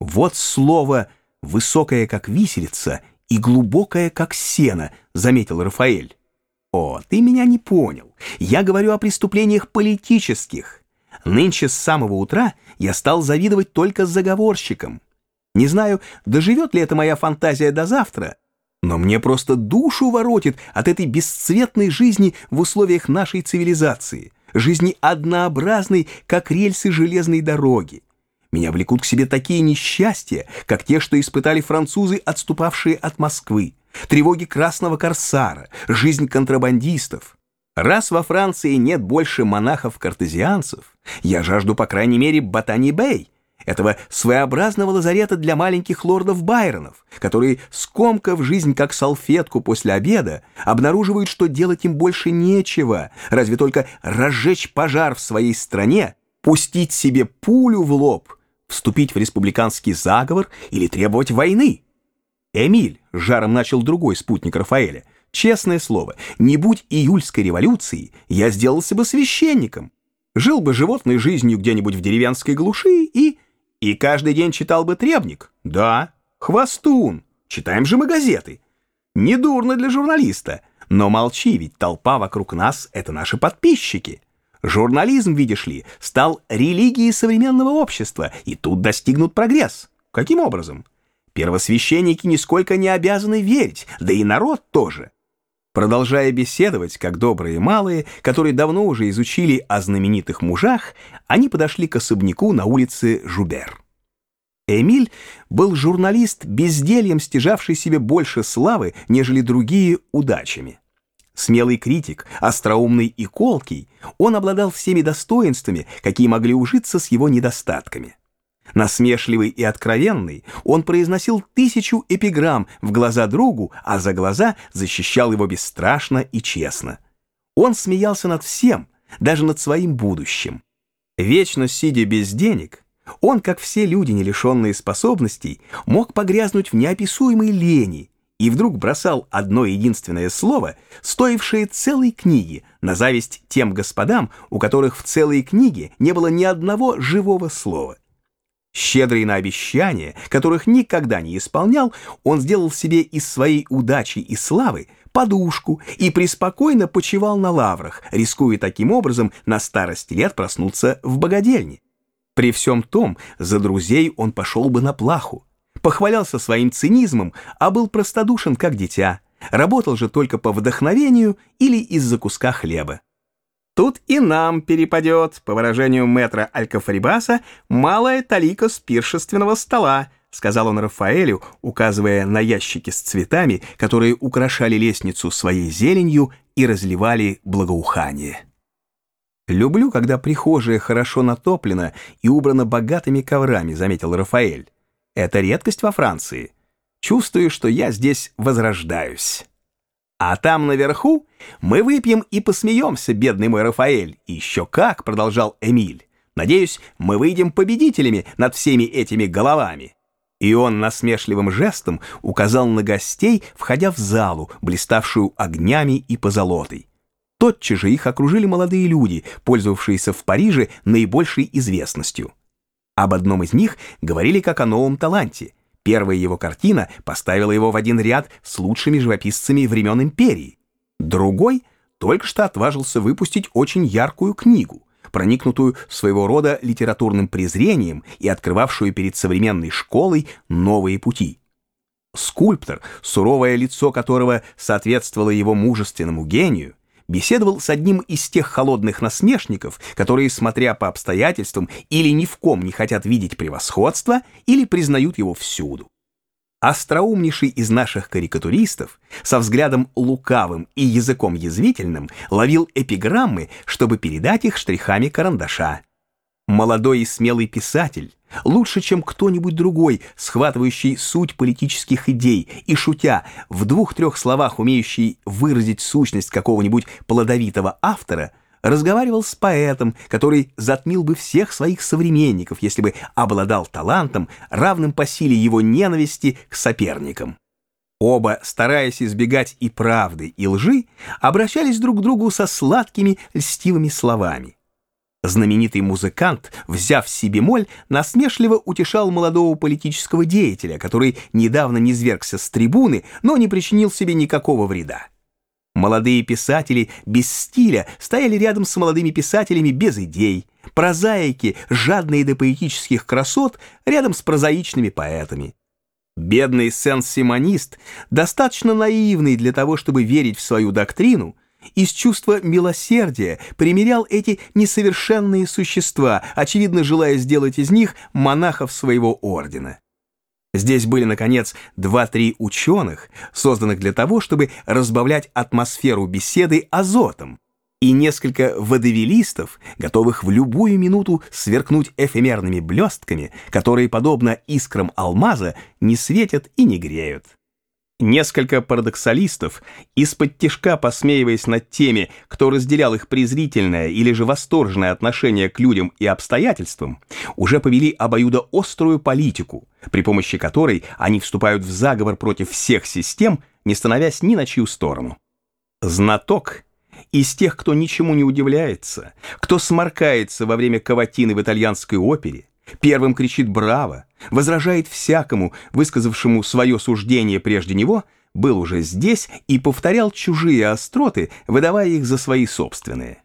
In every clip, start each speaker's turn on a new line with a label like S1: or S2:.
S1: Вот слово «высокое, как виселица» и «глубокое, как сено», — заметил Рафаэль. О, ты меня не понял. Я говорю о преступлениях политических. Нынче с самого утра я стал завидовать только заговорщикам. Не знаю, доживет ли эта моя фантазия до завтра, но мне просто душу воротит от этой бесцветной жизни в условиях нашей цивилизации, жизни однообразной, как рельсы железной дороги. Меня влекут к себе такие несчастья, как те, что испытали французы, отступавшие от Москвы, тревоги красного корсара, жизнь контрабандистов. Раз во Франции нет больше монахов-картезианцев, я жажду, по крайней мере, Ботани-Бэй, этого своеобразного лазарета для маленьких лордов-байронов, которые, скомкав жизнь как салфетку после обеда, обнаруживают, что делать им больше нечего, разве только разжечь пожар в своей стране, пустить себе пулю в лоб, вступить в республиканский заговор или требовать войны. Эмиль, жаром начал другой спутник Рафаэля, честное слово, не будь июльской революции, я сделался бы священником, жил бы животной жизнью где-нибудь в деревенской глуши и и каждый день читал бы требник? Да. Хвостун. Читаем же мы газеты. Недурно для журналиста. Но молчи, ведь толпа вокруг нас — это наши подписчики. Журнализм, видишь ли, стал религией современного общества, и тут достигнут прогресс. Каким образом? Первосвященники нисколько не обязаны верить, да и народ тоже. Продолжая беседовать, как добрые малые, которые давно уже изучили о знаменитых мужах, они подошли к особняку на улице Жубер. Эмиль был журналист, бездельем стяжавший себе больше славы, нежели другие удачами. Смелый критик, остроумный и колкий, он обладал всеми достоинствами, какие могли ужиться с его недостатками. Насмешливый и откровенный, он произносил тысячу эпиграмм в глаза другу, а за глаза защищал его бесстрашно и честно. Он смеялся над всем, даже над своим будущим. Вечно сидя без денег, он, как все люди, не лишенные способностей, мог погрязнуть в неописуемой лени и вдруг бросал одно единственное слово, стоившее целой книги, на зависть тем господам, у которых в целой книге не было ни одного живого слова. Щедрый на обещания, которых никогда не исполнял, он сделал себе из своей удачи и славы подушку и преспокойно почивал на лаврах, рискуя таким образом на старости лет проснуться в богадельне. При всем том, за друзей он пошел бы на плаху. Похвалялся своим цинизмом, а был простодушен, как дитя. Работал же только по вдохновению или из-за куска хлеба. Тут и нам перепадет, по выражению мэтра Алькафрибаса, малая талика с пиршественного стола, сказал он Рафаэлю, указывая на ящики с цветами, которые украшали лестницу своей зеленью и разливали благоухание. «Люблю, когда прихожая хорошо натоплена и убрана богатыми коврами», — заметил Рафаэль. «Это редкость во Франции. Чувствую, что я здесь возрождаюсь». А там наверху мы выпьем и посмеемся, бедный мой Рафаэль. И еще как, продолжал Эмиль. Надеюсь, мы выйдем победителями над всеми этими головами. И он насмешливым жестом указал на гостей, входя в залу, блиставшую огнями и позолотой. Тотчас же их окружили молодые люди, пользовавшиеся в Париже наибольшей известностью. Об одном из них говорили как о новом таланте, Первая его картина поставила его в один ряд с лучшими живописцами времен империи. Другой только что отважился выпустить очень яркую книгу, проникнутую своего рода литературным презрением и открывавшую перед современной школой новые пути. Скульптор, суровое лицо которого соответствовало его мужественному гению, беседовал с одним из тех холодных насмешников, которые, смотря по обстоятельствам, или ни в ком не хотят видеть превосходство, или признают его всюду. Остроумнейший из наших карикатуристов, со взглядом лукавым и языком язвительным, ловил эпиграммы, чтобы передать их штрихами карандаша. Молодой и смелый писатель, лучше, чем кто-нибудь другой, схватывающий суть политических идей и, шутя, в двух-трех словах умеющий выразить сущность какого-нибудь плодовитого автора, разговаривал с поэтом, который затмил бы всех своих современников, если бы обладал талантом, равным по силе его ненависти к соперникам. Оба, стараясь избегать и правды, и лжи, обращались друг к другу со сладкими льстивыми словами. Знаменитый музыкант, взяв си бемоль, насмешливо утешал молодого политического деятеля, который недавно низвергся с трибуны, но не причинил себе никакого вреда. Молодые писатели без стиля стояли рядом с молодыми писателями без идей, прозаики, жадные до поэтических красот, рядом с прозаичными поэтами. Бедный сен-симонист, достаточно наивный для того, чтобы верить в свою доктрину, из чувства милосердия примерял эти несовершенные существа, очевидно желая сделать из них монахов своего ордена. Здесь были, наконец, два-три ученых, созданных для того, чтобы разбавлять атмосферу беседы азотом, и несколько водовелистов, готовых в любую минуту сверкнуть эфемерными блестками, которые, подобно искрам алмаза, не светят и не греют. Несколько парадоксалистов, из-под тишка посмеиваясь над теми, кто разделял их презрительное или же восторженное отношение к людям и обстоятельствам, уже повели обоюдоострую политику, при помощи которой они вступают в заговор против всех систем, не становясь ни на чью сторону. Знаток из тех, кто ничему не удивляется, кто сморкается во время каватины в итальянской опере, Первым кричит «Браво!», возражает всякому, высказавшему свое суждение прежде него, был уже здесь и повторял чужие остроты, выдавая их за свои собственные.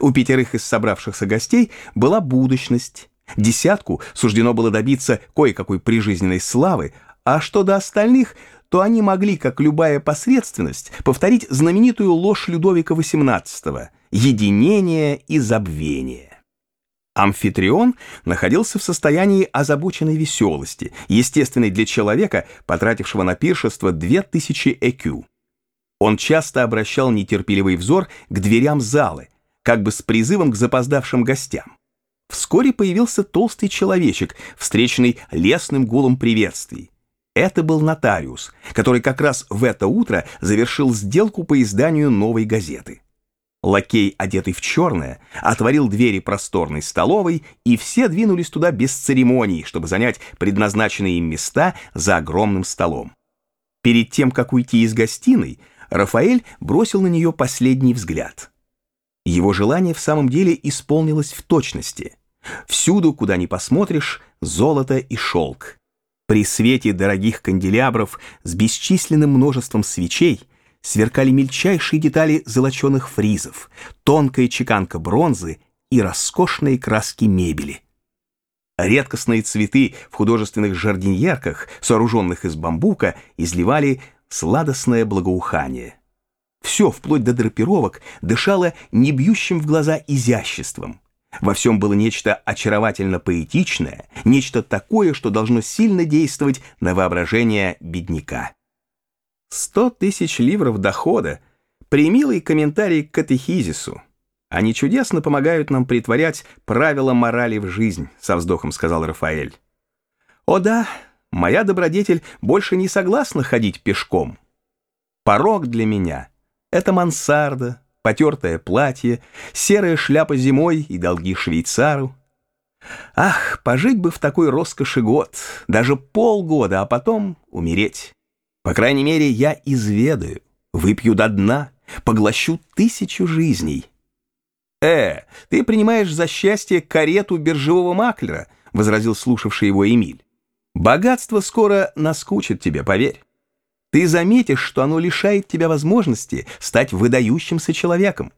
S1: У пятерых из собравшихся гостей была будущность, десятку суждено было добиться кое-какой прижизненной славы, а что до остальных, то они могли, как любая посредственность, повторить знаменитую ложь Людовика XVIII – единение и забвение. Амфитрион находился в состоянии озабоченной веселости, естественной для человека, потратившего на пиршество 2000 ЭКЮ. Он часто обращал нетерпеливый взор к дверям залы, как бы с призывом к запоздавшим гостям. Вскоре появился толстый человечек, встреченный лесным гулом приветствий. Это был нотариус, который как раз в это утро завершил сделку по изданию новой газеты. Лакей, одетый в черное, отворил двери просторной столовой, и все двинулись туда без церемоний, чтобы занять предназначенные им места за огромным столом. Перед тем, как уйти из гостиной, Рафаэль бросил на нее последний взгляд. Его желание в самом деле исполнилось в точности. Всюду, куда ни посмотришь, золото и шелк. При свете дорогих канделябров с бесчисленным множеством свечей – сверкали мельчайшие детали золоченых фризов, тонкая чеканка бронзы и роскошные краски мебели. Редкостные цветы в художественных жардиньерках, сооруженных из бамбука, изливали сладостное благоухание. Все, вплоть до драпировок, дышало не бьющим в глаза изяществом. Во всем было нечто очаровательно поэтичное, нечто такое, что должно сильно действовать на воображение бедняка. Сто тысяч ливров дохода. Примилый комментарий к катехизису. Они чудесно помогают нам притворять правила морали в жизнь, со вздохом сказал Рафаэль. О да, моя добродетель больше не согласна ходить пешком. Порог для меня — это мансарда, потертое платье, серая шляпа зимой и долги швейцару. Ах, пожить бы в такой роскоши год, даже полгода, а потом умереть. По крайней мере, я изведаю, выпью до дна, поглощу тысячу жизней. «Э, ты принимаешь за счастье карету биржевого маклера», — возразил слушавший его Эмиль. «Богатство скоро наскучит тебе, поверь. Ты заметишь, что оно лишает тебя возможности стать выдающимся человеком.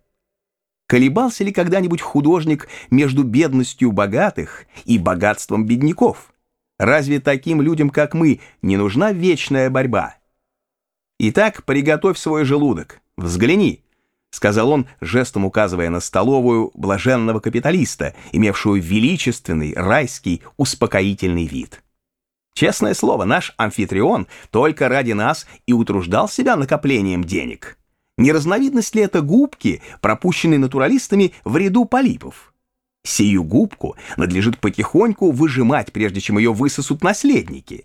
S1: Колебался ли когда-нибудь художник между бедностью богатых и богатством бедняков? Разве таким людям, как мы, не нужна вечная борьба?» «Итак, приготовь свой желудок. Взгляни», — сказал он, жестом указывая на столовую блаженного капиталиста, имевшую величественный, райский, успокоительный вид. Честное слово, наш амфитрион только ради нас и утруждал себя накоплением денег. Не разновидность ли это губки, пропущенной натуралистами в ряду полипов? Сию губку надлежит потихоньку выжимать, прежде чем ее высосут наследники.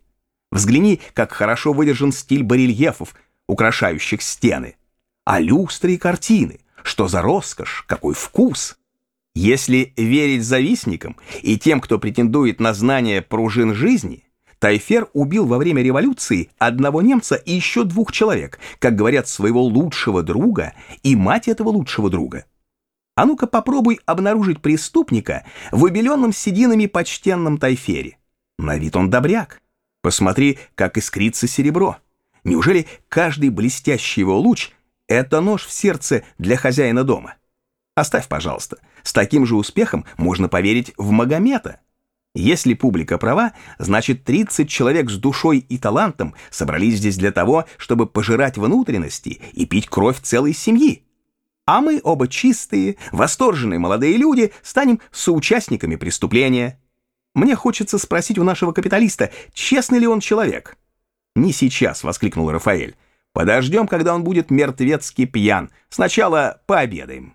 S1: Взгляни, как хорошо выдержан стиль барельефов, украшающих стены. А люстры и картины, что за роскошь, какой вкус! Если верить завистникам и тем, кто претендует на знание пружин жизни, Тайфер убил во время революции одного немца и еще двух человек, как говорят, своего лучшего друга и мать этого лучшего друга. А ну-ка попробуй обнаружить преступника в убеленном сединами почтенном тайфере. На вид он добряк. Посмотри, как искрится серебро. Неужели каждый блестящий его луч — это нож в сердце для хозяина дома? Оставь, пожалуйста. С таким же успехом можно поверить в Магомета. Если публика права, значит 30 человек с душой и талантом собрались здесь для того, чтобы пожирать внутренности и пить кровь целой семьи. А мы оба чистые, восторженные молодые люди станем соучастниками преступления. Мне хочется спросить у нашего капиталиста, честный ли он человек. «Не сейчас», — воскликнул Рафаэль. «Подождем, когда он будет мертвецки пьян. Сначала пообедаем».